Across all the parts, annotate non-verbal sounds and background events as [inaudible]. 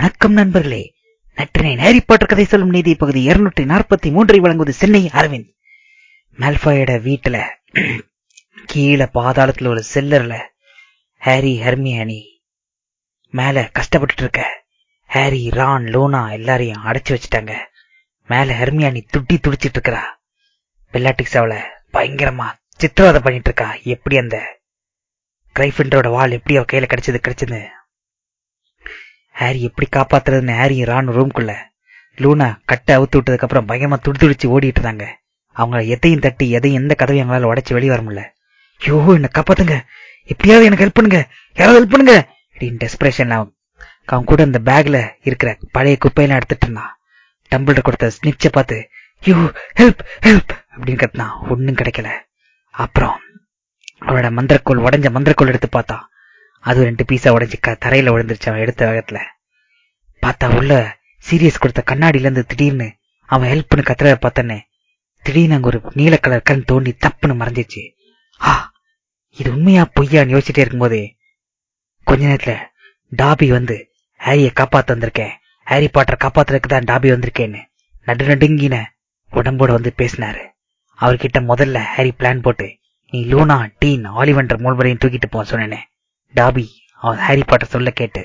வணக்கம் நண்பர்களே. நற்றினை Harry Potter கதை சொல்லும் நீதி பகுதி இருநூற்றி நாற்பத்தி மூன்றை வழங்குவது சென்னை அரவிந்த். மேல்பாயோட வீட்டுல கீழே பாதாளத்துல ஒரு செல்லர்ல ஹாரி ஹர்மியானி மேல கஷ்டப்பட்டு இருக்க ஹாரி ரான் லோனா எல்லாரையும் அடைச்சு வச்சுட்டாங்க. மேல ஹெர்மியானி துட்டி துடிச்சிட்டு இருக்கிறா பெல்லாட்டிக்ஸ் அவளை பயங்கரமா சித்திரவதை பண்ணிட்டு இருக்கா எப்படி அந்த கிரைஃபிண்டரோட வால் எப்படி அவ கையில கிடைச்சது கிடைச்சது ஹாரி எப்படி காப்பாத்துறதுன்னு ஹாரி ரான் ரூம்குள்ள லூனா கட்டை அவுத்து விட்டதுக்கு அப்புறம் பயமா துடிதுடிச்சு ஓடிட்டு இருந்தாங்க. அவங்க எதையும் தட்டி எதையும் எந்த கதவையும் எங்களால் உடைச்சு வெளியே வர முடியல. ஐயோ என்ன காப்பாத்துங்க. எப்படியாவது எனக்கு ஹெல்ப் பண்ணுங்க. யாராவது ஹெல்ப் பண்ணுங்க. அப்படின்னு டெஸ்பிரேஷன்ல அவன் கூட அந்த பேக்ல இருக்கிற பழைய குப்பையெல்லாம் எடுத்துட்டு இருந்தான். டம்பிள்ட கொடுத்த ஸ்னிப்சை பார்த்து யூ ஹெல்ப் ஹெல்ப் அப்படின்னு கத்தினான். ஒன்றும் கிடைக்கல. அப்புறம் அவனோட மந்திரக்கோள் உடஞ்ச மந்திரக்கோள் எடுத்து பார்த்தான். அது ரெண்டு பீஸா உடஞ்சி தரையில விழுந்துருச்சு அவன் எடுத்த வேகத்துல. பார்த்தா உள்ள சீரியஸ் கொடுத்த கண்ணாடியில இருந்து திடீர்னு அவன் ஹெல்ப் பண்ணி கத்துறத பார்த்தனே திடீர்னு அங்க ஒரு நீல கலர் கண் தோண்டி தப்புன்னு மறைஞ்சிச்சு ஆ இது உண்மையா பொய்யான்னு யோசிச்சுட்டே இருக்கும்போது கொஞ்ச நேரத்துல டாபி வந்து ஹாரிய காப்பாத்த வந்திருக்கேன். ஹாரி பாட்டர் காப்பாத்துறதுக்கு தான் டாபி வந்திருக்கேன்னு நடு நடுங்கின உடம்போட வந்து பேசினாரு. அவர்கிட்ட முதல்ல ஹாரி பிளான் போட்டு நீ லூனா டீன் ஆலிவெண்டர் மூல்வரையும் தூக்கிட்டு போன்னு சொன்னேனே. டாபி அவன் ஹாரி பாட்டர் சொல்ல கேட்டு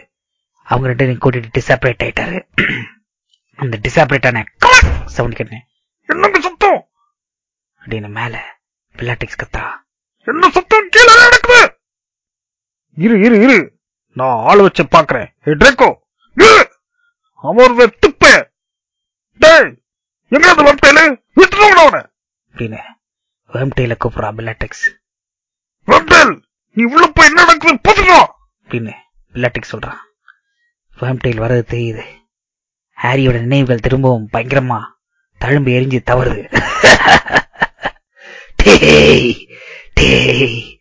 அவங்க ரெண்டு பேரும் கூட்டிட்டு டிசாப்ரேட் ஆயிட்டாரு. அந்த டிசாப்ரேட் ஆன சவுண்ட் கேட்டேன். என்னங்க சுத்தம்? அப்படின்னு மேல பில்லாட்டிக்ஸ் கத்தா என்ன சுத்தம்? கீழே நடக்குது. இரு இரு இரு. நான் ஆள் வச்சு பாக்குறேன் ட்ரேக்கோ அவர் வெத்துப்ப டேய் எங்க அந்த வெப்டைல விட்டுருவோம் அவனை. அப்படின்னு வெம்டைல கூப்பிடுறா பில்லாட்டிக்ஸ் வெப்டைல் நீ உள்ள போய் என்ன நடக்குது அப்படின்னு பில்லாட்டிக்ஸ் சொல்றான். வேம்டெயில் வர்றது தெரியுது. ஹாரியோட நினைவுகள் திரும்பவும் பயங்கரமா தழும்பு எரிஞ்சு தவறுது. [laughs] டேய் டேய்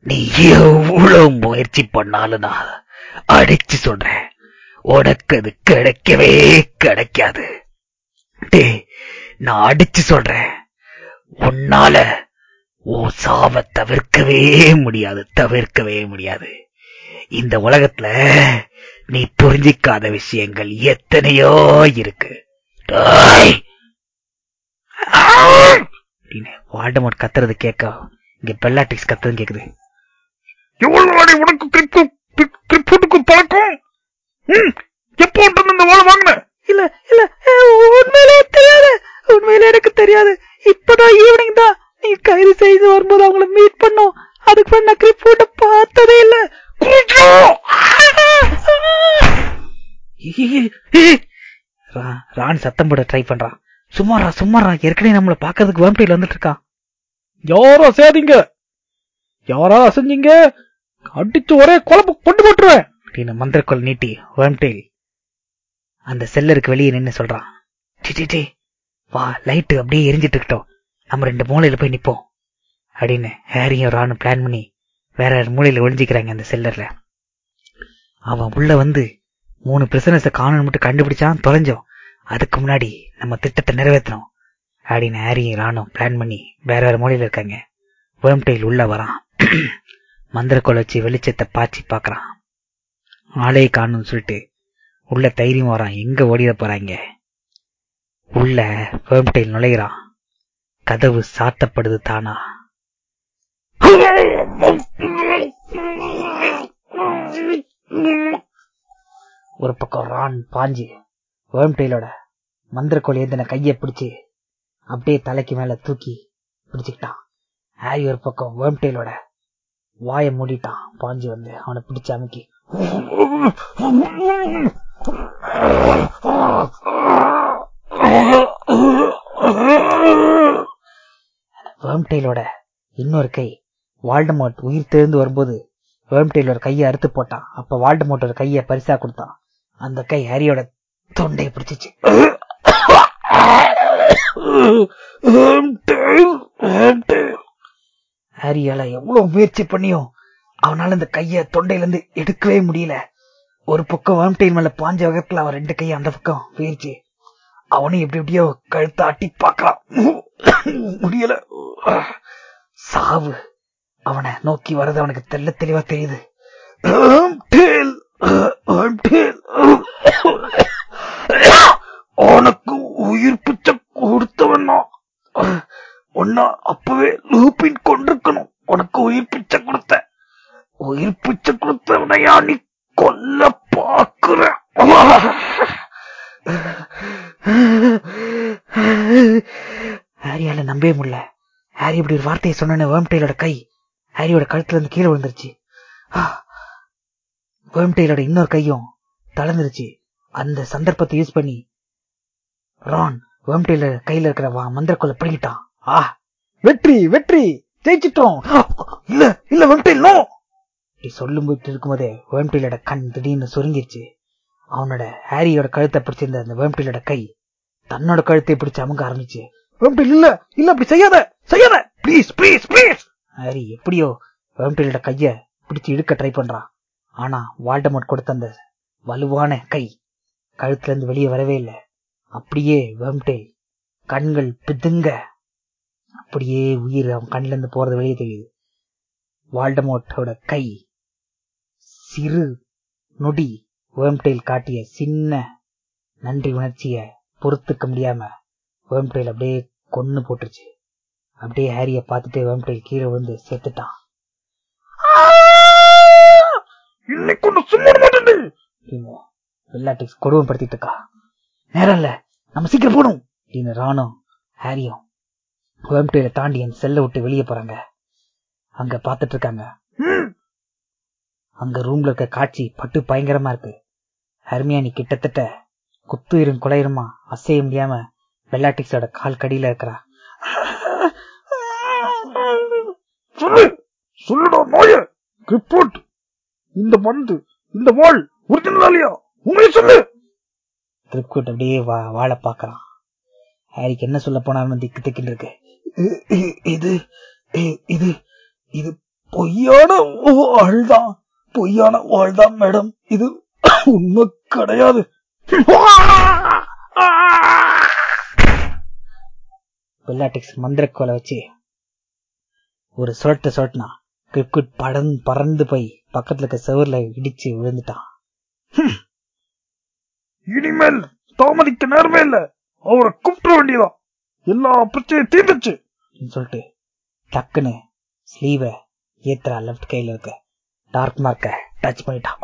நீ எவ்வளவு முயற்சி பண்ணாலும் நான் அடிச்சு சொல்றேன். உனக்கு அது கிடைக்கவே கிடைக்காது. டேய் நான் அடிச்சு சொல்றேன். உன்னால ஓ சாவ தவிர்க்கவே முடியாது தவிர்க்கவே முடியாது. இந்த உலகத்துல நீ புரிஞ்சிக்காத விஷயங்கள் எத்தனையோ இருக்கு. வால்டமோட் கத்துறது கேட்க இங்க பெல்லாட்டிக்ஸ் கத்துறது கேக்குது. எவ்வளவு நாளை உனக்கு கிரிப்பு கிரிப்புட்டுக்கும் பழக்கம்? எப்போ இந்த வாழை வாங்கின? இல்ல இல்ல உண்மையிலே தெரியாது. உண்மையிலே எனக்கு தெரியாது. இப்பதான் ஈவினிங் தான். நீ கைது செய்து வரும்போது அவங்கள மீட் பண்ணோம் அதுக்கு நான் போட்டு பார்த்ததே இல்ல. ராணி சத்தம் போட ட்ரை பண்றான் சும்மாரா சும்மாரா ஏற்கனவே நம்மள பாக்கிறதுக்கு வேம்பையில வந்துட்டு இருக்கான் யாரோ அசையாதீங்க. யாரா அசைஞ்சீங்க. அடிச்சு ஒரே குழம்பு கொண்டு போட்டுருவேன். அப்படின்னு மந்திரக்கோள் நீட்டி வேம்டெயில் அந்த செல்லருக்கு வெளியே நின்னு சொல்றான் டி, வா லைட்டு அப்படியே எரிஞ்சிட்டு இருக்கட்டும். நம்ம ரெண்டு மூலையில போய் நிப்போம். அப்படின்னு ஹேரியும் ராணும் பிளான் பண்ணி வேற ஒரு மூலையில ஒளிஞ்சிக்கிறாங்க அந்த செல்லர்ல அவன் உள்ள வந்து மூணு பிரிசனஸ காணணும் மட்டும் கண்டுபிடிச்சான் தொலைஞ்சோம். அதுக்கு முன்னாடி நம்ம திட்டத்தை நிறைவேற்றணும் அப்படின்னு ஹேரியும் ராணும் பிளான் பண்ணி வேற வேற மூலையில இருக்காங்க. வேம்டெயில் உள்ள வரான். மந்திரக்கோள் வச்சு வெளிச்சத்தை பாய்ச்சி பாக்குறான் ஆளே காணும்னு சொல்லிட்டு உள்ள தைரியம் வரான். எங்க ஓடிட போறாங்க? உள்ள வேம்டைல் நுழைகிறான் கதவு சாத்தப்படுது தானா ஒரு பக்கம் ரான் பாஞ்சு வேம்டைலோட மந்திரக்கோள் ஏந்தின கைய பிடிச்சு அப்படியே தலைக்கு மேல தூக்கி பிடிச்சுக்கிட்டான் ஹாரி ஒரு பக்கம் வேம்டைலோட வாயை மூடிட்டான் பாஞ்சு வந்து அவனை பிடிச்சு அமுக்கி வேம்டெயிலோட இன்னொரு கை வால்டமோட் உயிர் தெரிந்து வரும்போது வேம்டெயிலோட கையை அறுத்து போட்டான். அப்ப வால்டமோட்டோட கையை பரிசா கொடுத்தான். அந்த கை ஹரியோட தொண்டையை பிடிச்சிச்சு. ஹரியால எவ்வளவு முயற்சி பண்ணியும் அவனால இந்த கைய தொண்டையில இருந்து எடுக்கவே முடியல. ஒரு பக்கம் வேம்டெயில் மேல பாஞ்ச வகத்துல அவன் ரெண்டு கையை அந்த பக்கம் போயிருச்சு. அவனும் எப்படி எப்படியோ கழுத்தாட்டி அட்டி முடியல. சாவு. அவனை நோக்கி வர்றது அவனுக்கு தெல்ல தெளிவா தெரியுது வேம்டெயில், வேம்டெயில். உனக்கு உயிர் பிச்சை கொடுத்தவன் நான் உன்ன அப்பவே லூப்பின் கொண்டிருக்கணும் உனக்கு உயிர் பிச்சை கொடுத்த உயிர் பிச்சை கொடுத்தவனையா நீ கொல்ல பாக்குற ஹாரியால நம்பவே முடியல ஹாரி இப்படி வேம் வார்த்தையை வேம்டெயிலோட கை ஹாரியோட கழுத்துல இருந்து கீழே விழுந்துருச்சு. வேம்டெயிலோட இன்னொரு கையும் தளர்ந்துருச்சு. அந்த சந்தர்ப்பத்தை யூஸ் பண்ணி ரான் வேம்டெயில கையில இருக்கிற வா- மந்திரக்குள்ள பிடிக்கிட்டான் ஆ வெற்றி வெற்றி ஜெயிச்சிட்டோம். இல்ல இல்ல வேம்டெயில் நோ இப்படி சொல்லும் போயிட்டு இருக்கும்போதே வேம்டெயிலோட கண் திடீர்னு சுருங்கிருச்சு. அவனோட ஹாரியோட கழுத்தை பிடிச்சிருந்த அந்த வேம்டெயிலோட கை தன்னோட கழுத்தை பிடிச்சு அமுங்க ஆரம்பிச்சு. இல்ல இல்ல அப்படி செய்யாத செய்யாத. ப்ளீஸ் ப்ளீஸ் ப்ளீஸ் ஹாரி எப்படியோ வேம்டெயிலோட கைய பிடிச்சு இழுக்க ட்ரை பண்றான் ஆனா வால்டமோட் கொடுத்த அந்த வலுவான கை கழுத்துல இருந்து வெளியே வரவே இல்லை. அப்படியே வேம்டேல் கண்கள் பிதுங்க. அப்படியே உயிர் அவன் கண்ணுல இருந்து போறது வெளியே தெரியுது. வால்டமோட்டோட கை சிறு நொடி வேம்டேல் காட்டிய சின்ன நன்றி உணர்ச்சிய பொறுத்துக்க முடியாம வேம்டேல் அப்படியே கொன்னு போட்டுருச்சு. அப்படியே ஹாரிய பார்த்துட்டே வேம்டெயில் கீழே விழுந்து செத்துட்டான். இன்னைக்கு ஒண்ணு சும்மா மாட்டேன் கொடுமைப்படுத்திட்டு இருக்கா. நேரம் இல்ல நம்ம சீக்கிரம் போகணும். அப்படின்னு ராணும் ஹாரியும் வேம்டெயில தாண்டி என் செல்ல விட்டு வெளியே போறாங்க. அங்க பாத்துட்டு இருக்காங்க. அங்க ரூம்ல இருக்க காட்சி பட்டு பயங்கரமா இருக்கு. ஹர்மியானி கிட்டத்தட்ட குத்துயிரும் குலையுமா அசைய முடியாம வெள்ளாட்டிக்ஸோட கால் கடியில இருக்கிறா. சொல்லு சொல்லுடா நோய ரிப்போர்ட் இந்த மந்து இந்த வாள் ஒரிஜினலாலியா உண்மையை சொல்லு. கிரிப்கோட் அப்படியே வா வாழ பாக்குறான் ஹாரிக்கு என்ன சொல்ல போனாலும் திக்கு திக்குன்னு இருக்கு. இது இது இது பொய்யான வாழ்தான் பொய்யான வாழ்தான் மேடம். இது உண்மை கிடையாது. [laughs] வெள்ளாட்டிக்ஸ் மந்திரக்கோலை வச்சு ஒரு சுரட்டு சுரட்டினா கிரிப்குட் படம் பறந்து போய் பக்கத்துல இருக்க செவர்ல இடிச்சு விழுந்துட்டான். இனிமேல் தாமதிக்க நேரமே இல்ல. அவரை கூப்பிட வேண்டியதான் எல்லா பிரச்சனையும் தீர்ந்துச்சு சொல்லிட்டு டக்குன்னு ஸ்லீவ ஏத்துறா லெஃப்ட் கையில இருக்க. டார்க் மார்க்க டச் பண்ணிட்டான்.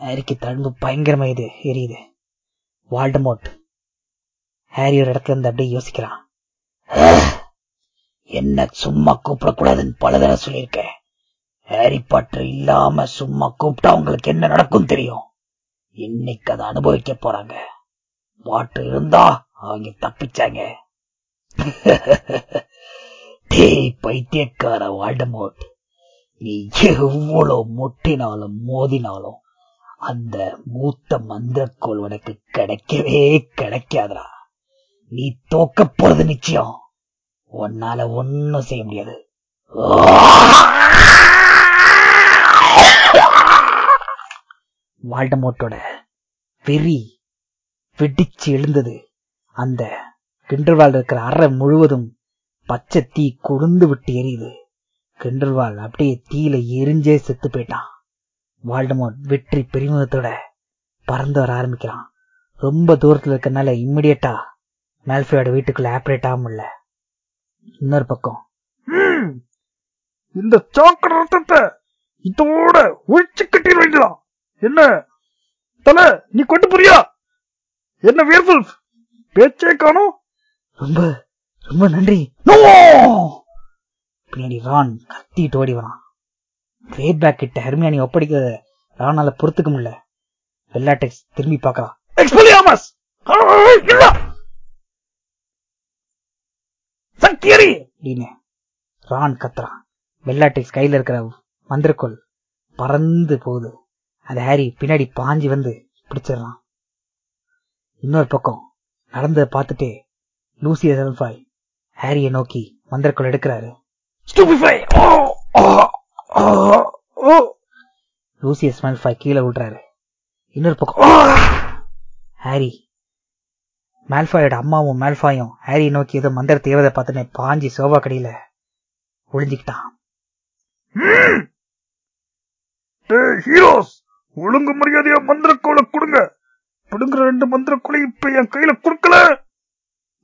ஹாரிக்கு தழும்பு பயங்கரமா இது எரியுது. வால்டமோட் ஹாரியோட இடத்துல இருந்து அப்படியே யோசிக்கிறான். என்ன சும்மா கூப்பிடக்கூடாதுன்னு பல தடவை சொல்லியிருக்கேன் ஹாரி பாட்டர் இல்லாம சும்மா கூப்பிட்டா உங்களுக்கு என்ன நடக்கும் தெரியும்? இன்னைக்கு அதை அனுபவிக்க போறாங்க. வாட்டர் இருந்தா அவங்க தப்பிச்சாங்க. [laughs] டேய் பைத்தியக்கார வால்டமோட் நீ எவ்வளவு முட்டினாலும் மோதினாலும் அந்த மூத்த மந்திரக்கோள் உனக்கு கிடைக்கவே கிடைக்காதடா. நீ தோக்க போறது நிச்சயம். உன்னால ஒன்னும் செய்ய முடியாது. வால்டமோட்டோட வெறி வெடிச்சு எழுந்தது. அந்த கிண்டர்வால் இருக்கிற அறை முழுவதும் பச்சை தீ கொழுந்து விட்டு எரியுது. கிண்டர்வால் அப்படியே தீயில எரிஞ்சே செத்து போயிட்டான். வால்டமோட் வெற்றி பெருமிதத்தோட பறந்து வர ஆரம்பிக்கிறான். ரொம்ப தூரத்துல இருக்கறனால இம்மிடியட்டா மேல்ஃபையோட வீட்டுக்குள்ள ஆப்ரேட் ஆக முடியல. இன்னொரு பக்கம். இந்த சாக்கடை ரத்தத்தை இதோட ஒழிச்சு கட்டிட வேண்டியதான் என்ன? தல நீ கொண்டு போறியா? என்ன வேர்வல்ஃப் பேச்சே காணும். ரொம்ப ரொம்ப நன்றி. பின்னாடி ரான் கத்திட்டு ஓடி வரான். கிரேட் பேக் கிட்ட ஹெர்மியானி ஒப்படைக்கிறத ராணால பொறுத்துக்க முடியல. வெள்ளாட்டெக்ஸ் திரும்பி பார்க்கலாம். எக்ஸ்பெலியாமஸ் இல்ல அப்படின்னு ரான் கத்துறான். வெள்ளாட்டெக்ஸ் கையில இருக்கிற மந்திரக்கோள் பறந்து போகுது. அது ஹாரி பின்னாடி பாஞ்சு வந்து பிடிச்சிடறான். இன்னொரு பக்கம் நடந்ததை பார்த்துட்டு லூசிய செல்ஃபாய் ஹாரியை நோக்கி மந்திரக்குள் எடுக்கிறாரு. லூசியஸ் மேல்ஃபாய் கீழே விடுறாரு. இன்னொரு பக்கம். ஹாரி. மேல்ஃபாயோட அம்மாவும் மேல்ஃபாயும் ஹாரியை நோக்கி ஏதோ மந்திரத்தை ஏவதை பார்த்துன்னு பாஞ்சி சோபா கடியில ஒளிஞ்சுக்கிட்டான். ஹீரோஸ் ஒழுங்கு மரியாதையா மந்திரக்கோலை கொடுங்க. பிடுங்குற ரெண்டு மந்திரக்கோலை இப்ப என் கையில கொடுக்கல.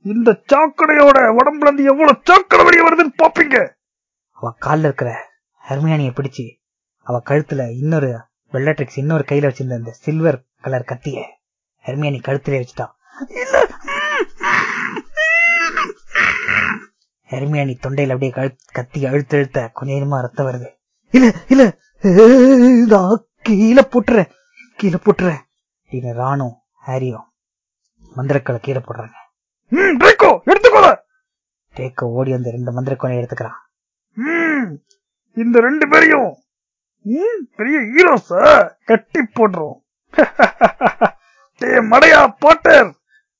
இந்த சாக்கடையோட உடம்புல இருந்து எவ்வளவு சாக்கடை வெளியே வருதுன்னு பாப்பீங்க. அவ கால்ல இருக்கிற ஹெர்மியானிய பிடிச்சு அவ கழுத்துல இன்னொரு வெள்ளட்ரிக்ஸ் இன்னொரு கையில வச்சிருந்த அந்த சில்வர் கலர் கத்திய ஹெர்மியானி கழுத்துல வச்சுட்டான் ஹெர்மியானி தொண்டையில அப்படியே கத்தி அழுத்த அழுத்த கொஞ்ச நேரமா ரத்தம் வருது. இல்ல இல்ல நான் கீழே போட்டுறேன் கீழே போட்டுறேன் அப்படின்னு ராணும் ஹாரியும் மந்திரக்களை கீழே போடுறாங்க. எடுத்துக்கோல டேக்க ஓடி வந்து ரெண்டு மந்திரக்கோனை எடுத்துக்கிறான். இந்த ரெண்டு பேரையும் பெரிய ஹீரோஸ கட்டி போடுறோம். [laughs] மடையா பாட்டர்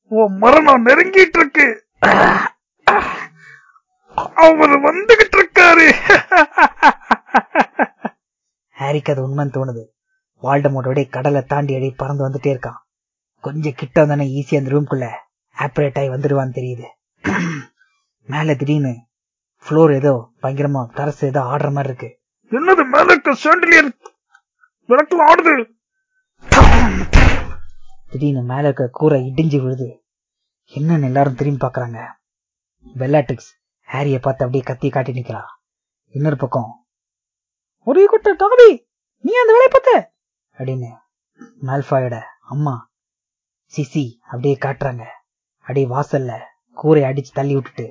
உன் மரணம் நெருங்கிட்டு இருக்கு. அவர் வந்துகிட்டு இருக்காரு. [laughs] ஹாரிக்கு அது உண்மைன்னு தோணுது. வால்டமோட்டோட கடலை தாண்டி அடி பறந்து வந்துட்டே இருக்கான். கொஞ்சம் கிட்ட வந்தானே ஈஸியா அந்த ரூம்குள்ள ஆப்ரேட் ஆகி வந்துடுவான்னு தெரியுது. [clears throat] மேல திடீர்னு ஃப்ளோர் ஏதோ பயங்கரமா டரஸ் ஏதோ ஆடுற மாதிரி இருக்கு. என்னது மேல இருக்க சாண்டிலியர் விளக்குல ஆடுது? திடீர்னு மேல இருக்க கூரை இடிஞ்சு விழுது. என்னன்னு எல்லாரும் திரும்பி பாக்குறாங்க வெல்லாட்டிக்ஸ் ஹாரிய பார்த்து அப்படியே கத்தி காட்டி நிக்கிறா. இன்னொரு பக்கம் ஒரே குட்ட டாபி நீ அந்த வேலையை பார்த்த? அப்படின்னு மால்ஃபாயோட அம்மா சிசி அப்படியே காட்டுறாங்க. அப்படியே வாசல்ல கூரை அடிச்சு தள்ளி விட்டுட்டு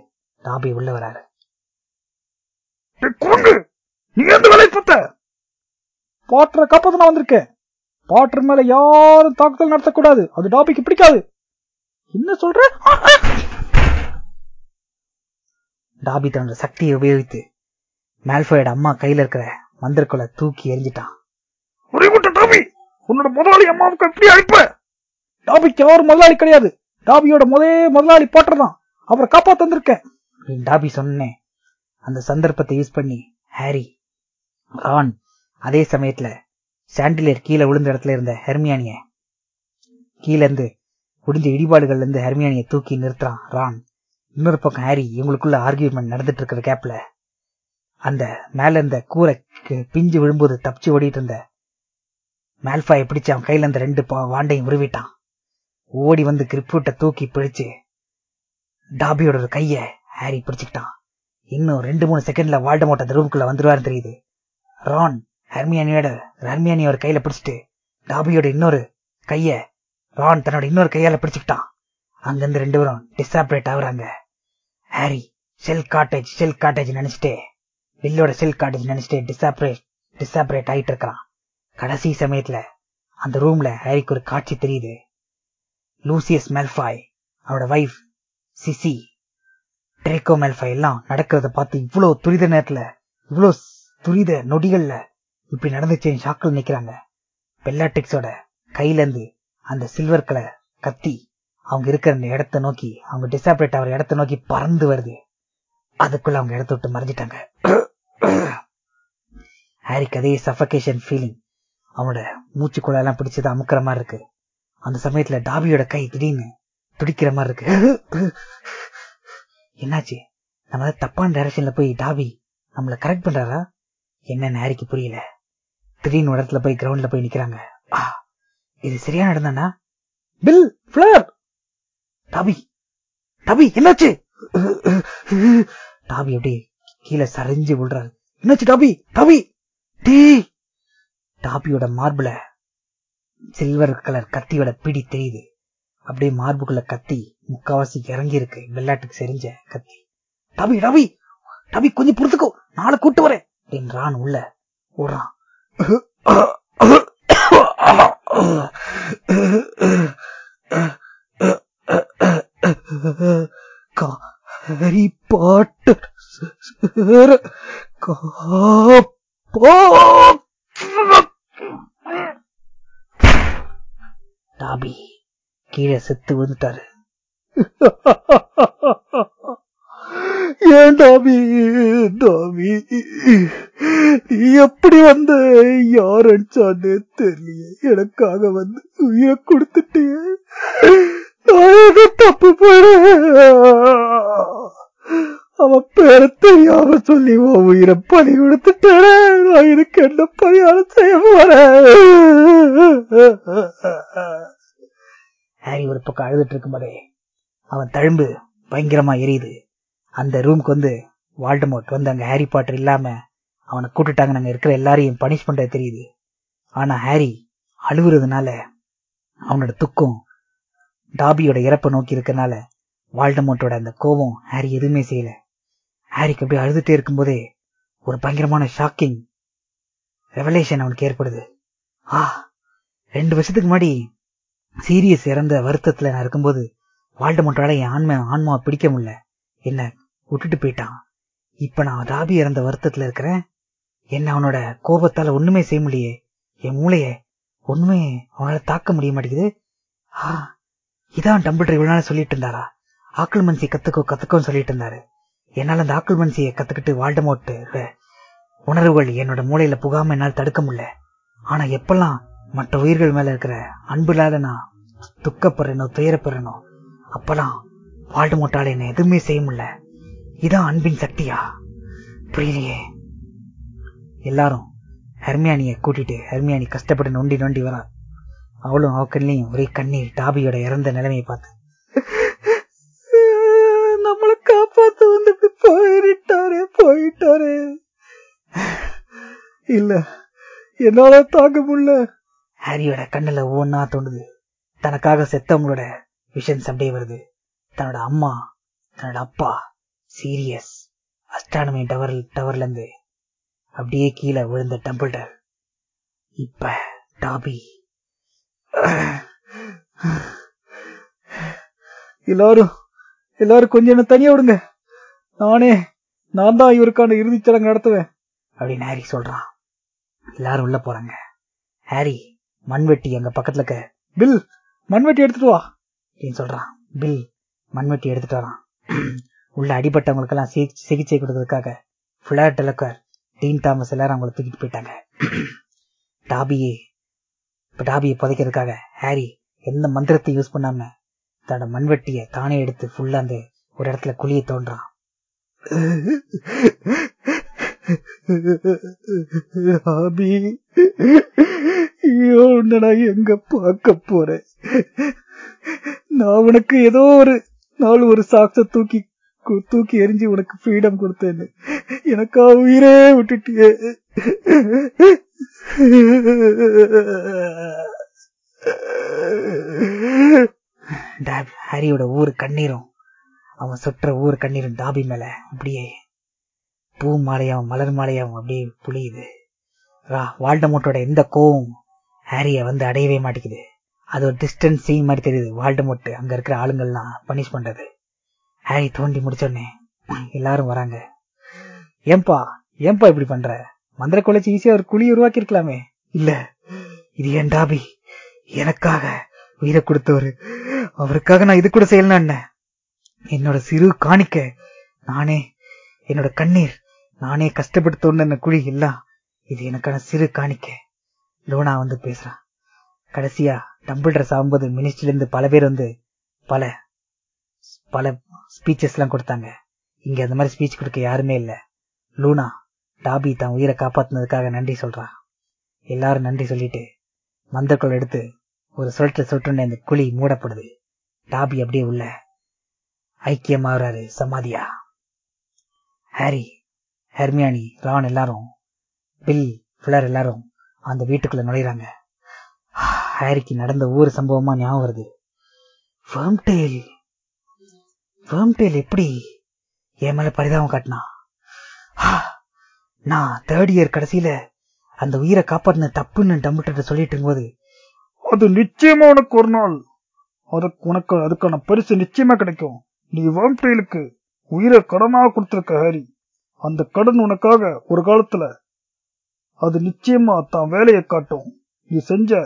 டாபி உள்ள வராரு. குரங்கு நீ எந்த வேலையை பார்த்த? பாட்டரை காப்பாத்த நான் வந்திருக்கேன். பாட்டர் மேல யாரும் தாக்குதல் நடத்தக்கூடாது. அது டாபிக்கு பிடிக்காது. என்ன சொல்ற? டாபி தன்னோட சக்தியை உபயோகித்து மால்ஃபாயோட அம்மா கையில இருக்கிற மந்திரக்குள்ள தூக்கி எரிஞ்சிட்டான் உன்னோட முதலாளி அம்மாவுக்கு எப்படி அழைப்ப? டாபிக்கு யாரும் முதலாளி கிடையாது. டாபியோட முதலே முதலாளி பாட்டர் தான் அவரை காப்பாத்த வந்திருக்கேன் அப்படின்னு டாபி சொன்னேன். அந்த சந்தர்ப்பத்தை யூஸ் பண்ணி ஹாரி ரான் அதே சமயத்துல சாண்டிலியர் கீழே விழுந்த இடத்துல இருந்த ஹெர்மியானிய கீழே இருந்து முடிஞ்ச இடிபாடுகள்ல இருந்து ஹெர்மியானிய தூக்கி நிறுத்துறான் ரான். இன்னொரு பக்கம் ஹாரி இவங்களுக்குள்ள ஆர்கியூமெண்ட் நடந்துட்டு இருக்கிற கேப்ல அந்த மேல இருந்த கூரை பிஞ்சு விழும்போது தப்பிச்சு ஓடிட்டு இருந்த மேல்ஃபாயை பிடிச்சு அவன் கையில இருந்த ரெண்டு பா- வாண்டையும் உருவிட்டான். ஓடி வந்து கிரிப்ரூட்டை தூக்கி பிடிச்சு டாபியோட ஒரு கைய ஹாரி பிடிச்சுக்கிட்டான். இன்னும் ரெண்டு மூணு செகண்ட்ல வால்டமோட் அந்த ரூமுக்குள்ள வந்துருவாரு தெரியுது. ரான் ஹெர்மியானியோட ஹெர்மியானியோட கையில பிடிச்சிட்டு டாபியோட இன்னொரு கைய ரான் தன்னோட இன்னொரு கையால பிடிச்சுக்கிட்டான். அங்கிருந்து ரெண்டு பேரும் டிசாப்ரேட் ஆகுறாங்க. Harry shell cottage shell cottage நினைச்சிட்டு வில்லோட செல் காட்டேஜ் நினைச்சிட்டு டிசாப்ரேட் டிசாப்ரேட் ஆயிட்டு இருக்கிறான் கடைசி சமயத்துல அந்த ரூம்ல ஹாரிக்கு ஒரு காட்சி தெரியுது. லூசியஸ் மெல்ஃபாய் அவனோட வைஃப் சிசி ட்ரேக்கோ மேல்ஃபை எல்லாம் நடக்கிறத பார்த்து இவ்வளவு துரித நேரத்துல இவ்வளவு துரித நொடிகள்ல இப்படி நடந்துச்சு ஷாக்கில் நிக்கிறாங்க. பெல்லாட்டிக்ஸோட கையிலிருந்து அந்த சில்வர் கலர் கத்தி அவங்க இருக்கிற அந்த இடத்த நோக்கி அவங்க டிசாப்ரேட் ஆகிற இடத்த நோக்கி பறந்து வருது. அதுக்குள்ள அவங்க இடத்த விட்டு மறைஞ்சிட்டாங்க. [coughs] ஹாரிக்கு அதே சஃபகேஷன் ஃபீலிங் அவனோட மூச்சுக்குள்ள எல்லாம் பிடிச்சது அமுக்கிற மாதிரி இருக்கு. அந்த சமயத்துல டாபியோட கை திடீர்னு துடிக்கிற மாதிரி இருக்கு. [coughs] என்னாச்சு? நம்ம தப்பான டைரக்ஷன்ல போய் டாபி நம்மள கரெக்ட் பண்றாரா? என்னன்னு ஹாரிக்கு புரியல. திடீர்னு உடத்துல இடத்துல போய் கிரவுண்ட்ல போய் நிக்கிறாங்க. இது சரியா நடந்தானா பில் பிளர் டாபி டாபி என்னாச்சு? டாபி அப்படியே கீழே சரிஞ்சு விழுறாரு. என்னாச்சு டாபி டாபி? டீ டாபியோட மார்புல சில்வர் கலர் கத்தியோட பிடி தெரியுது. அப்படியே மார்புக்குள்ள கத்தி முக்காவாசி இறங்கி இருக்கு வெள்ளாட்டுக்கு செறிஞ்ச கத்தி. டபி டபி டபி கொஞ்சம் பொறுத்துக்கோ நாளை கூட்டு வரேன். என்றான் உள்ள ஓடுறான் காரி பாட்டு காப்பா செத்து வந்துட்டாரு. ஏன் டாமி? டாமி? நீ எப்படி வந்த யார் அடிச்சான்னு தெரியல எனக்காக வந்து உயிரை கொடுத்துட்டே நான் தப்பு போட அவன் பேர தெரியாம சொல்லி உன் உயிரை பணி கொடுத்துட்டேன். நான் இதுக்கு என்ன பரிகாரம் செய்ய போறேன்? ஹாரி ஒரு பக்கம் அழுதுட்டு இருக்கும்போதே அவன் தழும்பு பயங்கரமா எரியுது. அந்த ரூம்க்கு வந்து வால்டமோட் வந்து அங்க ஹாரி பாட்டர் இல்லாம அவனை கூட்டுட்டாங்க. நாங்க இருக்கிற எல்லாரையும் பனிஷ் பண்றது தெரியுது. ஆனா ஹாரி அழுகுறதுனால அவனோட துக்கம் டாபியோட இறப்பை நோக்கி இருக்கனால வால்டமோட்டோட அந்த கோபம் ஹாரி எதுவுமே செய்யல. ஹாரிக்கு அப்படியே அழுதுட்டே இருக்கும்போதே ஒரு பயங்கரமான ஷாக்கிங் ரெவலேஷன் அவனுக்கு ஏற்படுது. ஆ ரெண்டு வருஷத்துக்கு முன்னாடி சீரியஸ் இறந்த வருத்தத்துல நான் இருக்கும்போது வால்டமோட்டால என் ஆன்மை ஆன்மாவை பிடிக்க முடியல. என்ன விட்டுட்டு போயிட்டான். இப்ப நான் டாபி இறந்த வருத்தத்துல இருக்கிறேன். என்ன அவனோட கோபத்தால ஒண்ணுமே செய்ய முடியே என் மூளைய ஒண்ணுமே அவனால தாக்க முடிய மாட்டேங்குது. ஆ, இதான் டம்பிள் இவ்வளவு நாள் சொல்லிட்டு இருந்தாரா? ஆக்கள் மன்சி கத்துக்கோ கத்துக்கோன்னு சொல்லிட்டு இருந்தாரு. என்னால அந்த ஆக்கள் மன்சியை கத்துக்கிட்டு வால்டமோட்டு உணர்வுகள் என்னோட மூளையில புகாம என்னால் தடுக்க முடியல. ஆனா எப்பெல்லாம் மற்ற உயிர்கள் மேல இருக்கிற அன்புலால நான் துக்கப்படுறேனோ துயரப்படுறனோ அப்பெல்லாம் வால்டமோட்டால என்ன எதுவுமே செய்ய முடியல. இதான் அன்பின் சக்தியா? புரியலையே. எல்லாரும் ஹெர்மியானிய கூட்டிட்டு ஹெர்மியானி கஷ்டப்பட்டு நொண்டி நொண்டி வரா. அவளும் அவ ஒரே கண்ணீர் டாபியோட இறந்த நிலைமையை பார்த்து நம்மளை காப்பாத்து வந்துட்டு போயிட்டாரு போயிட்டாரு. இல்ல என்னால தாங்க முடியல. ஹாரியோட கண்ணுல ஒவ்வொன்னா தோணுது. தனக்காக செத்தவங்களோட விஷன்ஸ் அப்படியே வருது. தன்னோட அம்மா தன்னோட அப்பா சீரியஸ் அஸ்ட்ரானமி டவர் டவர்ல இருந்து அப்படியே கீழே விழுந்த டம்பிள்டர். இப்ப டாபி. எல்லாரும் எல்லாரும் கொஞ்சம் என்ன தனியா விடுங்க. நானே நான் தான் இவருக்கான இறுதிச் சடங்கு நடத்துவேன். அப்படின்னு ஹாரி சொல்றான். எல்லாரும் உள்ள போறாங்க. ஹாரி மண்வெட்டி அங்க பக்கத்துல இருக்க. பில் மண்வெட்டி எடுத்துட்டு வா அப்படின்னு சொல்றான். பில் மண்வெட்டி எடுத்துட்டு வரான். [clears throat] உள்ள அடிபட்டவங்களுக்கெல்லாம் சிகிச்சை கொடுக்கறதுக்காக பிளாட் டெலக்கர் டீன் தாமஸ் எல்லாரும் அவங்களை தூக்கிட்டு போயிட்டாங்க. [clears throat] டாபியே இப்ப டாபியை புதைக்கிறதுக்காக ஹாரி எந்த மந்திரத்தை யூஸ் பண்ணாம தன்னோட மண்வெட்டிய தானே எடுத்து ஃபுல்லா அந்த ஒரு இடத்துல குழியை தோன்றான். [laughs] டாபி. ஐயோ, உன்னை நான் எங்க பார்க்க போறேன் நான் உனக்கு ஏதோ ஒரு நாள் ஒரு சாக்ஸ தூக்கி கு- தூக்கி எரிஞ்சு உனக்கு ஃப்ரீடம் கொடுத்தேன்னு. எனக்கா உயிரே விட்டுட்டியே. டா- ஊர் கண்ணீரும் அவன் சுற்ற ஊர் கண்ணீரும் டாபி மேல அப்படியே பூ மாலையாவும் மலர் மாலையாவும் அப்படியே புளியுது. ரா- வால்டமோட்டோட எந்த கோவம் ஹாரிய வந்து அடையவே மாட்டேங்குது. அது ஒரு டிஸ்டன்ஸ் சீன் மாதிரி தெரியுது. வால்டமோட் அங்க இருக்கிற ஆளுங்கள்லாம் பனிஷ் பண்றது. ஹாரி தோண்டி முடிச்சோடனே எல்லாரும் வராங்க. ஏன்பா ஏன்பா இப்படி பண்ற? மந்திர குலைச்சி ஈஸியா ஒரு குழி உருவாக்கி இருக்கலாமே இல்ல இது என் டாபி? எனக்காக உயிரை கொடுத்தவரு. அவருக்காக நான் இது கூட செய்யலாம் என்னோட சிறு காணிக்க நானே என்னோட கண்ணீர் நானே கஷ்டப்பட்டு தோண்டின குழி எல்லாம் இது எனக்கான சிறு காணிக்க. லூனா வந்து பேசுறான். கடைசியா டம்பிள்டர் சாகும்போது மினிஸ்ட்ரில இருந்து பல பேர் வந்து பல பல ஸ்பீச்சஸ் எல்லாம் கொடுத்தாங்க. இங்க அந்த மாதிரி ஸ்பீச் கொடுக்க யாருமே இல்ல. லூனா டாபி தான் உயிரை காப்பாத்துனதுக்காக நன்றி சொல்றான். எல்லாரும் நன்றி சொல்லிட்டு மந்தக்குள் எடுத்து ஒரு சுழற்ற சொல்லிட்டு இந்த குழி மூடப்படுது. டாபி அப்படியே உள்ள ஐக்கியமாகறாரு சமாதியா. ஹாரி ஹெர்மியானி ரான் எல்லாரும் பில் ஃபிளர் எல்லாரும் அந்த வீட்டுக்குள்ள நுழையிறாங்க. ஹாரிக்கு நடந்த ஊர் சம்பவமா ஞாபகம் வருது. எப்படி என் மேல பரிதாபம் காட்டினா? நான் தேர்ட் இயர் கடைசியில அந்த உயிரை காப்பாத்தின தப்புன்னு டம்பிள்கிட்ட சொல்லிட்டு இருக்கும்போது அது நிச்சயமா உனக்கு ஒரு நாள். அதுக்கு உனக்கு அதுக்கான பரிசு நிச்சயமா கிடைக்கும். நீ வேம்டெயிலுக்கு உயிரை கடனா கொடுத்திருக்க ஹாரி. அந்த கடன் உனக்காக ஒரு காலத்துல அது நிச்சயமா தான் வேலையை காட்டும். நீ செஞ்ச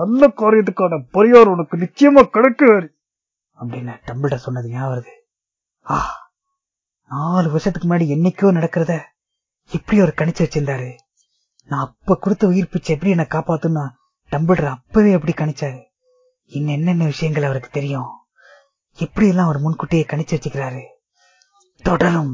நல்ல காரியத்துக்கான பரிகாரம் உனக்கு நிச்சயமா கிடைக்கும் அப்படின்னு டம்பிள்டர் சொன்னது ஞாபகம் வருது. ஆ நாலு வருஷத்துக்கு முன்னாடி என்னைக்கோ நடக்கிறத எப்படி அவர் கணிச்சு வச்சிருந்தாரு. நான் அப்ப கொடுத்த உயிர் பிச்சை எப்படி என்ன காப்பாத்துன்னா டம்பிள்டர் அப்பவே எப்படி கணிச்சாரு. இன்னும் என்னென்ன விஷயங்கள் அவருக்கு தெரியும்? எப்படி எல்லாம் அவர் முன்கூட்டியே கணிச்சு வச்சுக்கிறாரு? தொடரும்.